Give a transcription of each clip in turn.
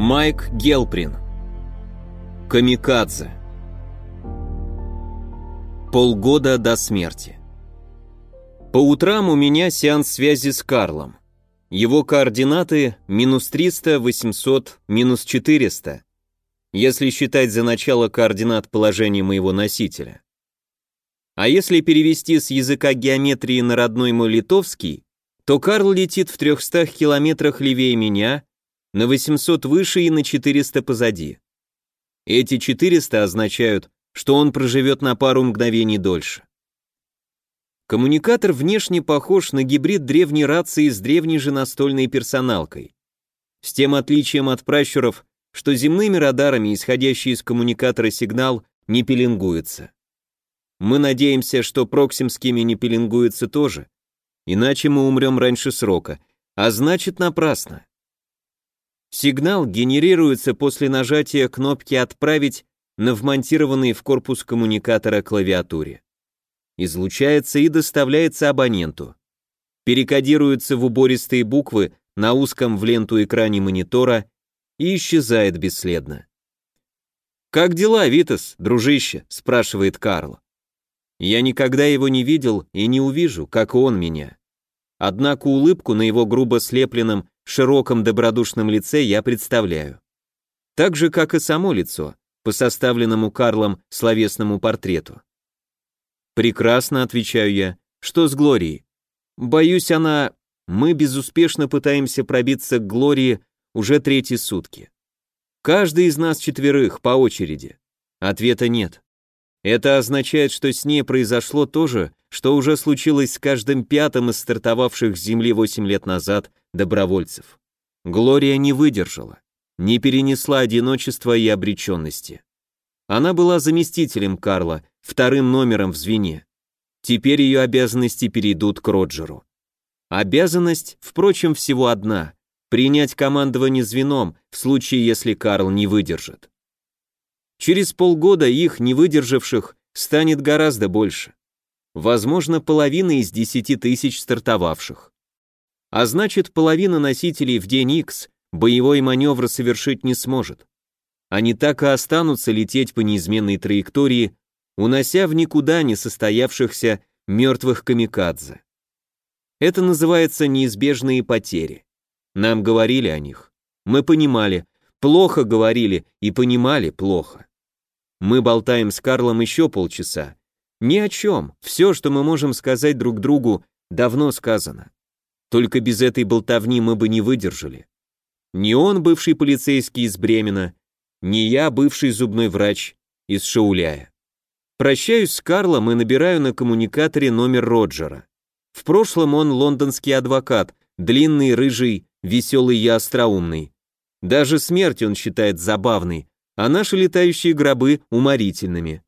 Майк Гелприн. Камикадзе. Полгода до смерти. По утрам у меня сеанс связи с Карлом. Его координаты минус 300, 800, минус 400, если считать за начало координат положения моего носителя. А если перевести с языка геометрии на родной мой литовский, то Карл летит в 300 километрах левее меня, на 800 выше и на 400 позади. Эти 400 означают, что он проживет на пару мгновений дольше. Коммуникатор внешне похож на гибрид древней рации с древней же настольной персоналкой. С тем отличием от пращуров, что земными радарами исходящий из коммуникатора сигнал не пеленгуется. Мы надеемся, что проксимскими не пеленгуется тоже, иначе мы умрем раньше срока, а значит напрасно. Сигнал генерируется после нажатия кнопки «Отправить» на вмонтированной в корпус коммуникатора клавиатуре. Излучается и доставляется абоненту. Перекодируется в убористые буквы на узком в ленту экране монитора и исчезает бесследно. «Как дела, Витас, дружище?» – спрашивает Карл. Я никогда его не видел и не увижу, как он меня. Однако улыбку на его грубо слепленном, широком добродушном лице я представляю. Так же, как и само лицо, по составленному Карлом словесному портрету. «Прекрасно», — отвечаю я. «Что с Глорией?» «Боюсь, она...» Мы безуспешно пытаемся пробиться к Глории уже третьи сутки. Каждый из нас четверых, по очереди. Ответа нет. Это означает, что с ней произошло то же, что уже случилось с каждым пятым из стартовавших с Земли 8 лет назад добровольцев. Глория не выдержала, не перенесла одиночества и обреченности. Она была заместителем Карла, вторым номером в звене. Теперь ее обязанности перейдут к Роджеру. Обязанность, впрочем, всего одна – принять командование звеном в случае, если Карл не выдержит. Через полгода их, не выдержавших, станет гораздо больше. Возможно, половина из 10 тысяч стартовавших. А значит, половина носителей в день X боевой маневр совершить не сможет. Они так и останутся лететь по неизменной траектории, унося в никуда не состоявшихся мертвых камикадзе. Это называется неизбежные потери. Нам говорили о них. Мы понимали, плохо говорили и понимали плохо. Мы болтаем с Карлом еще полчаса. Ни о чем, все, что мы можем сказать друг другу, давно сказано. Только без этой болтовни мы бы не выдержали. Ни он, бывший полицейский из Бремена, ни я, бывший зубной врач из Шауляя. Прощаюсь с Карлом и набираю на коммуникаторе номер Роджера. В прошлом он лондонский адвокат, длинный, рыжий, веселый и остроумный. Даже смерть он считает забавной, а наши летающие гробы уморительными.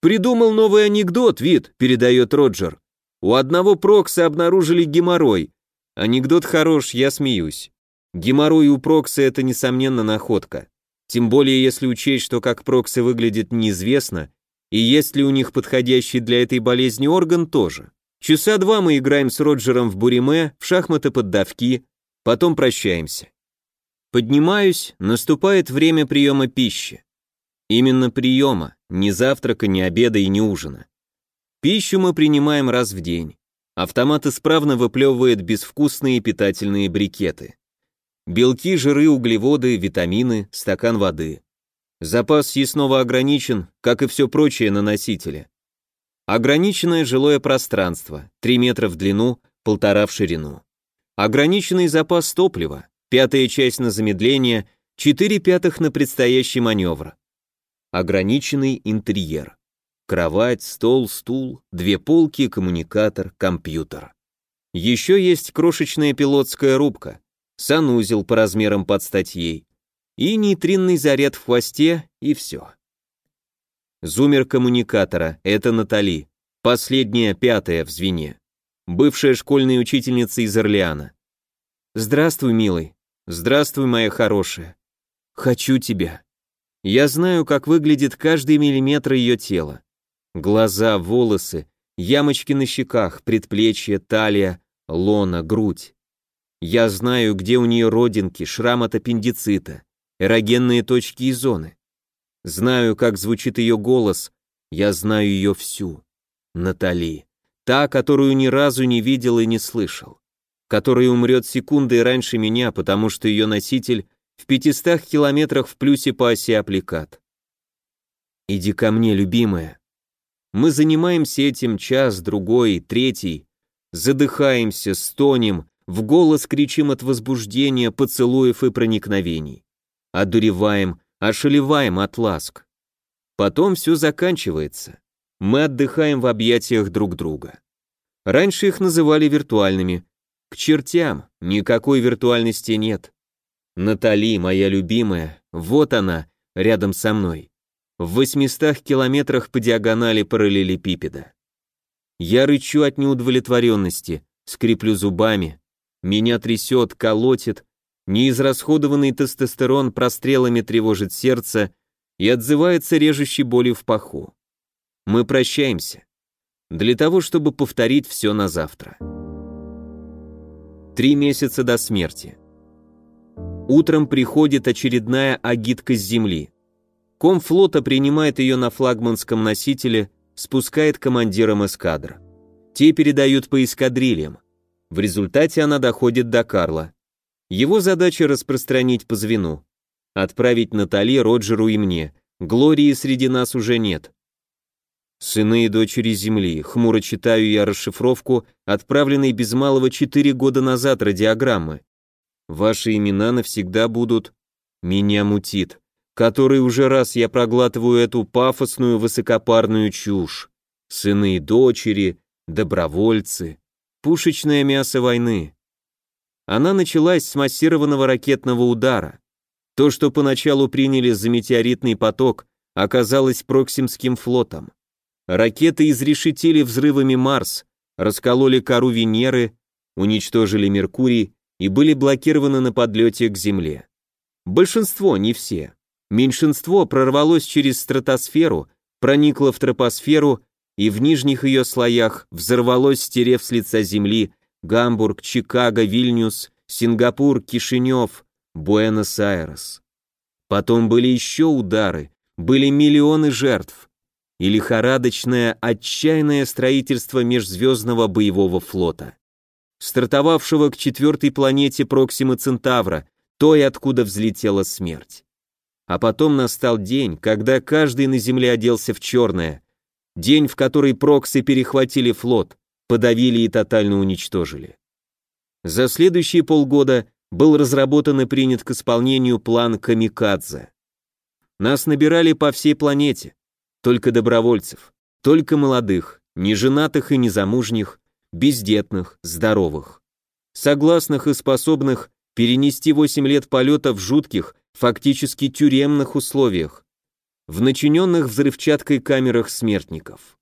«Придумал новый анекдот, вид», — передает Роджер. «У одного Прокса обнаружили геморрой. Анекдот хорош, я смеюсь. Геморрой у Прокса — это, несомненно, находка. Тем более, если учесть, что как Проксы выглядят неизвестно, и есть ли у них подходящий для этой болезни орган тоже. Часа два мы играем с Роджером в буриме, в шахматы-поддавки, потом прощаемся. Поднимаюсь, наступает время приема пищи. Именно приема, ни завтрака, ни обеда и ни ужина. Пищу мы принимаем раз в день. Автомат исправно выплевывает безвкусные питательные брикеты. Белки, жиры, углеводы, витамины, стакан воды. Запас съестного ограничен, как и все прочее на носителе. Ограниченное жилое пространство, 3 метра в длину, полтора в ширину. Ограниченный запас топлива, пятая часть на замедление, 4 пятых на предстоящий маневр. Ограниченный интерьер. Кровать, стол, стул, две полки, коммуникатор, компьютер. Еще есть крошечная пилотская рубка, санузел по размерам под статьей и нейтринный заряд в хвосте, и все. Зумер коммуникатора — это Натали, последняя, пятая в звене, бывшая школьная учительница из Орлеана. «Здравствуй, милый. Здравствуй, моя хорошая. Хочу тебя. Я знаю, как выглядит каждый миллиметр ее тела. Глаза, волосы, ямочки на щеках, предплечья, талия, лона, грудь. Я знаю, где у нее родинки, шрам от аппендицита, эрогенные точки и зоны. Знаю, как звучит ее голос, я знаю ее всю. Натали. Та, которую ни разу не видел и не слышал. Которая умрет секундой раньше меня, потому что ее носитель в 500 километрах в плюсе по оси аппликат. Иди ко мне, любимая. Мы занимаемся этим час, другой, третий. Задыхаемся, стонем, в голос кричим от возбуждения, поцелуев и проникновений. Одуреваем, ошалеваем от ласк. Потом все заканчивается. Мы отдыхаем в объятиях друг друга. Раньше их называли виртуальными. К чертям, никакой виртуальности нет. Натали, моя любимая, вот она, рядом со мной. В 800 километрах по диагонали параллелепипеда. Я рычу от неудовлетворенности, скреплю зубами. Меня трясет, колотит. Неизрасходованный тестостерон прострелами тревожит сердце и отзывается режущей болью в паху. Мы прощаемся. Для того, чтобы повторить все на завтра. Три месяца до смерти. Утром приходит очередная агитка с земли. Комфлота принимает ее на флагманском носителе, спускает командирам эскадр. Те передают по эскадрильям. В результате она доходит до Карла. Его задача распространить по звену. Отправить Натали, Роджеру и мне. Глории среди нас уже нет. Сыны и дочери Земли, хмуро читаю я расшифровку, отправленной без малого четыре года назад радиограммы. Ваши имена навсегда будут... Меня мутит. Который уже раз я проглатываю эту пафосную высокопарную чушь. Сыны и дочери, добровольцы, пушечное мясо войны. Она началась с массированного ракетного удара. То, что поначалу приняли за метеоритный поток, оказалось Проксимским флотом. Ракеты изрешетили взрывами Марс, раскололи кору Венеры, уничтожили Меркурий и были блокированы на подлете к Земле. Большинство, не все. Меньшинство прорвалось через стратосферу, проникло в тропосферу и в нижних ее слоях взорвалось, стерев с лица Земли Гамбург, Чикаго, Вильнюс, Сингапур, Кишинев, Буэнос-Айрес. Потом были еще удары, были миллионы жертв и лихорадочное, отчаянное строительство межзвездного боевого флота, стартовавшего к четвертой планете Проксимы Центавра, той, откуда взлетела смерть. А потом настал день, когда каждый на Земле оделся в черное, день, в который Проксы перехватили флот, подавили и тотально уничтожили. За следующие полгода был разработан и принят к исполнению план Камикадзе. Нас набирали по всей планете, только добровольцев, только молодых, неженатых и незамужних, бездетных, здоровых, согласных и способных перенести 8 лет полета в жутких, фактически тюремных условиях, в начиненных взрывчаткой камерах смертников,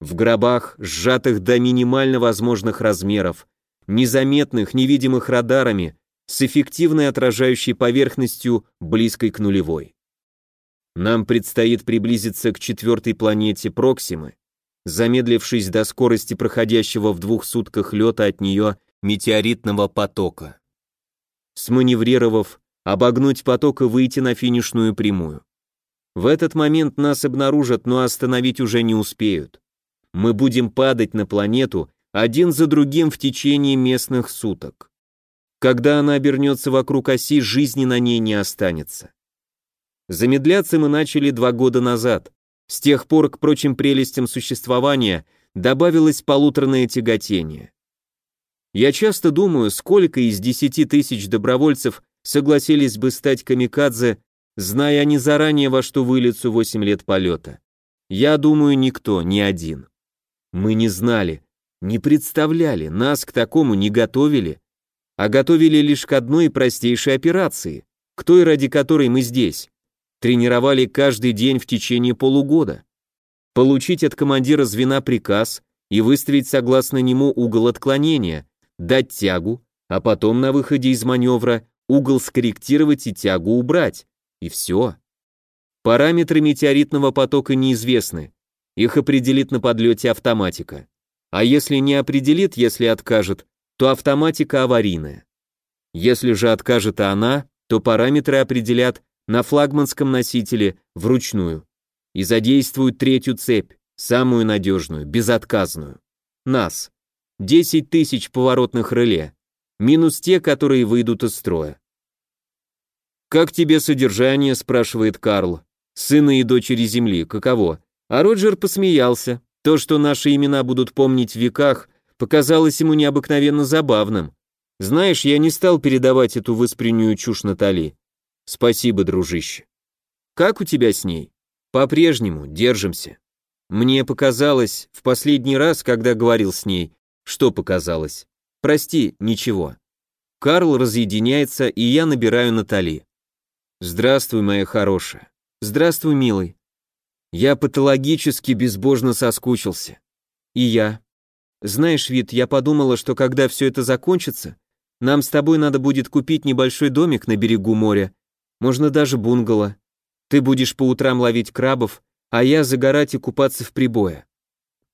в гробах, сжатых до минимально возможных размеров, незаметных, невидимых радарами, с эффективной отражающей поверхностью, близкой к нулевой. Нам предстоит приблизиться к четвертой планете Проксимы, замедлившись до скорости проходящего в двух сутках лета от нее метеоритного потока. Сманеврировав, обогнуть поток и выйти на финишную прямую. В этот момент нас обнаружат, но остановить уже не успеют. Мы будем падать на планету один за другим в течение местных суток. Когда она обернется вокруг оси, жизни на ней не останется. Замедляться мы начали два года назад. С тех пор к прочим прелестям существования добавилось полуторное тяготение. Я часто думаю, сколько из десяти тысяч добровольцев согласились бы стать камикадзе, зная они заранее, во что выльются восемь лет полета. Я думаю, никто, ни один. Мы не знали, не представляли, нас к такому не готовили, а готовили лишь к одной простейшей операции, к той, ради которой мы здесь тренировали каждый день в течение полугода. Получить от командира звена приказ и выставить согласно нему угол отклонения, дать тягу, а потом на выходе из маневра угол скорректировать и тягу убрать. И все. Параметры метеоритного потока неизвестны. Их определит на подлете автоматика. А если не определит, если откажет, то автоматика аварийная. Если же откажет она, то параметры определят на флагманском носителе вручную. И задействуют третью цепь, самую надежную, безотказную. Нас. 10 тысяч поворотных реле. Минус те, которые выйдут из строя. «Как тебе содержание?» – спрашивает Карл. «Сына и дочери Земли, каково?» А Роджер посмеялся. То, что наши имена будут помнить в веках, показалось ему необыкновенно забавным. Знаешь, я не стал передавать эту выспреннюю чушь Натали. Спасибо, дружище. Как у тебя с ней? По-прежнему, держимся. Мне показалось, в последний раз, когда говорил с ней, что показалось? Прости, ничего. Карл разъединяется, и я набираю Натали. Здравствуй, моя хорошая. Здравствуй, милый. Я патологически безбожно соскучился. И я. Знаешь, Вит, я подумала, что когда все это закончится, нам с тобой надо будет купить небольшой домик на берегу моря, можно даже бунгало. Ты будешь по утрам ловить крабов, а я загорать и купаться в прибое.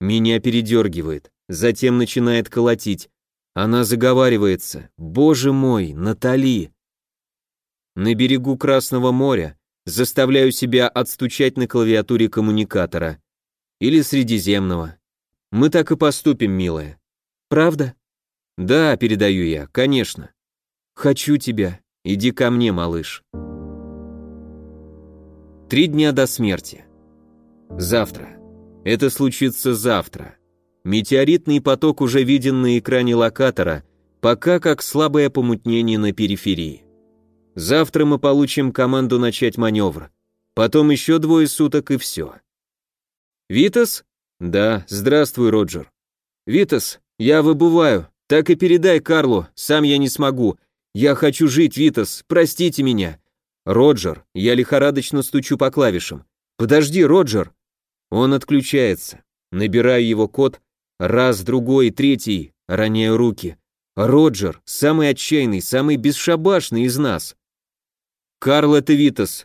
Меня передергивает, затем начинает колотить. Она заговаривается. Боже мой, Натали! На берегу Красного моря заставляю себя отстучать на клавиатуре коммуникатора. Или Средиземного. Мы так и поступим, милая. Правда? Да, передаю я, конечно. Хочу тебя. Иди ко мне, малыш. Три дня до смерти. Завтра. Это случится завтра. Метеоритный поток уже виден на экране локатора, пока как слабое помутнение на периферии. Завтра мы получим команду начать маневр. Потом еще двое суток и все. Витас? Да, здравствуй, Роджер. Витас, я выбываю. Так и передай Карлу, сам я не смогу. Я хочу жить, Витас, простите меня. Роджер, я лихорадочно стучу по клавишам. Подожди, Роджер. Он отключается. Набираю его код. Раз, другой, третий. Роняю руки. Роджер, самый отчаянный, самый бесшабашный из нас. «Карл, это.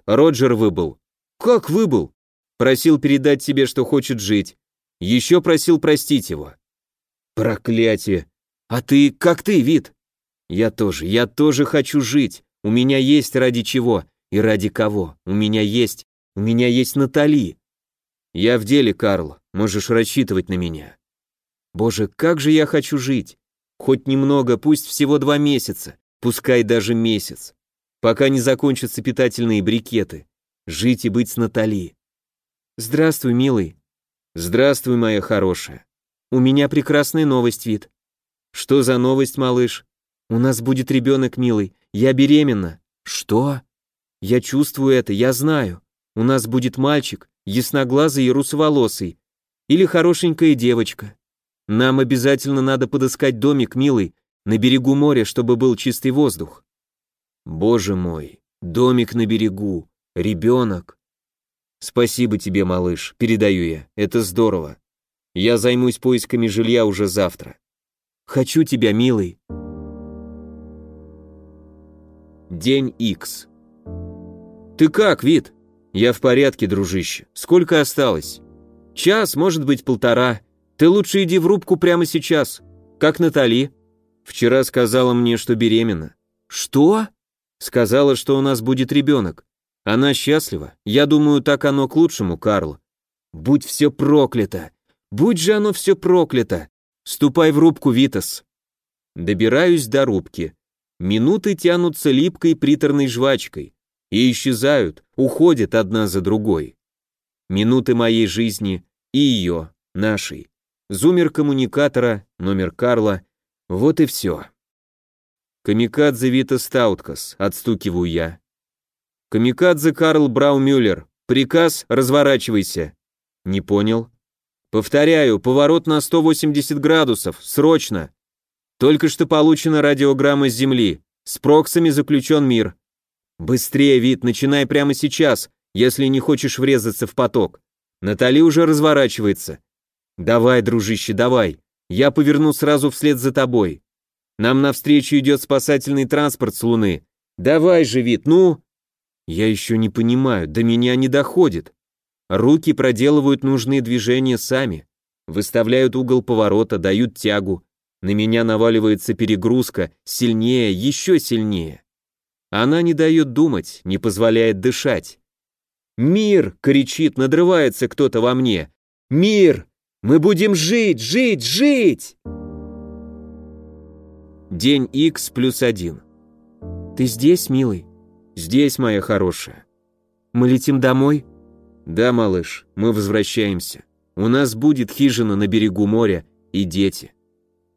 Роджер выбыл». «Как выбыл?» «Просил передать тебе, что хочет жить. Еще просил простить его». «Проклятие! А ты, как ты, Вит?» «Я тоже, я тоже хочу жить. У меня есть ради чего и ради кого. У меня есть, у меня есть Натали. Я в деле, Карл, можешь рассчитывать на меня. Боже, как же я хочу жить. Хоть немного, пусть всего два месяца, пускай даже месяц пока не закончатся питательные брикеты. Жить и быть с Натали. Здравствуй, милый. Здравствуй, моя хорошая. У меня прекрасная новость, Вит. Что за новость, малыш? У нас будет ребенок, милый. Я беременна. Что? Я чувствую это, я знаю. У нас будет мальчик, ясноглазый и русоволосый. Или хорошенькая девочка. Нам обязательно надо подыскать домик, милый, на берегу моря, чтобы был чистый воздух. Боже мой, домик на берегу, ребенок. Спасибо тебе, малыш, передаю я, это здорово. Я займусь поисками жилья уже завтра. Хочу тебя, милый. День X. Ты как, Вид? Я в порядке, дружище. Сколько осталось? Час, может быть, полтора. Ты лучше иди в рубку прямо сейчас. Как Натали? Вчера сказала мне, что беременна. Что? Сказала, что у нас будет ребенок. Она счастлива. Я думаю, так оно к лучшему, Карл. Будь все проклято. Будь же оно все проклято. Ступай в рубку, Витас. Добираюсь до рубки. Минуты тянутся липкой приторной жвачкой и исчезают, уходят одна за другой. Минуты моей жизни и ее, нашей. Зумер коммуникатора, номер Карла. Вот и все. Камикадзе Вита Стауткас, отстукиваю я. Камикадзе Карл Браумюллер, приказ разворачивайся. Не понял. Повторяю, поворот на 180 градусов, срочно. Только что получена радиограмма с Земли. С проксами заключен мир. Быстрее, Вит, начинай прямо сейчас, если не хочешь врезаться в поток. Натали уже разворачивается. Давай, дружище, давай. Я поверну сразу вслед за тобой. Нам навстречу идет спасательный транспорт с Луны. Давай же, вид, ну!» Я еще не понимаю, до меня не доходит. Руки проделывают нужные движения сами, выставляют угол поворота, дают тягу. На меня наваливается перегрузка, сильнее, еще сильнее. Она не дает думать, не позволяет дышать. «Мир!» — кричит, надрывается кто-то во мне. «Мир! Мы будем жить, жить, жить!» День X плюс один. «Ты здесь, милый?» «Здесь, моя хорошая». «Мы летим домой?» «Да, малыш, мы возвращаемся. У нас будет хижина на берегу моря и дети».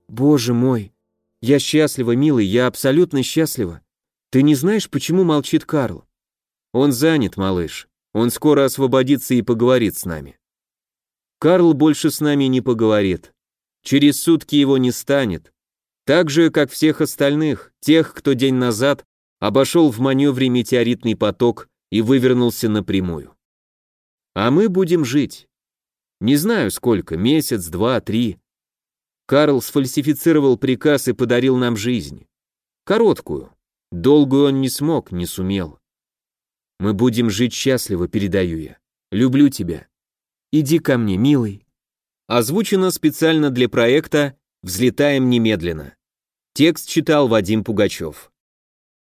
«Боже мой! Я счастлива, милый, я абсолютно счастлива. Ты не знаешь, почему молчит Карл?» «Он занят, малыш. Он скоро освободится и поговорит с нами». Карл больше с нами не поговорит. Через сутки его не станет. Так же, как всех остальных, тех, кто день назад обошел в маневре метеоритный поток и вывернулся напрямую. А мы будем жить. Не знаю сколько, месяц, два, три. Карл сфальсифицировал приказ и подарил нам жизнь. Короткую. Долгую он не смог, не сумел. Мы будем жить счастливо, передаю я. Люблю тебя. Иди ко мне, милый. Озвучено специально для проекта «Взлетаем немедленно». Текст читал Вадим Пугачев.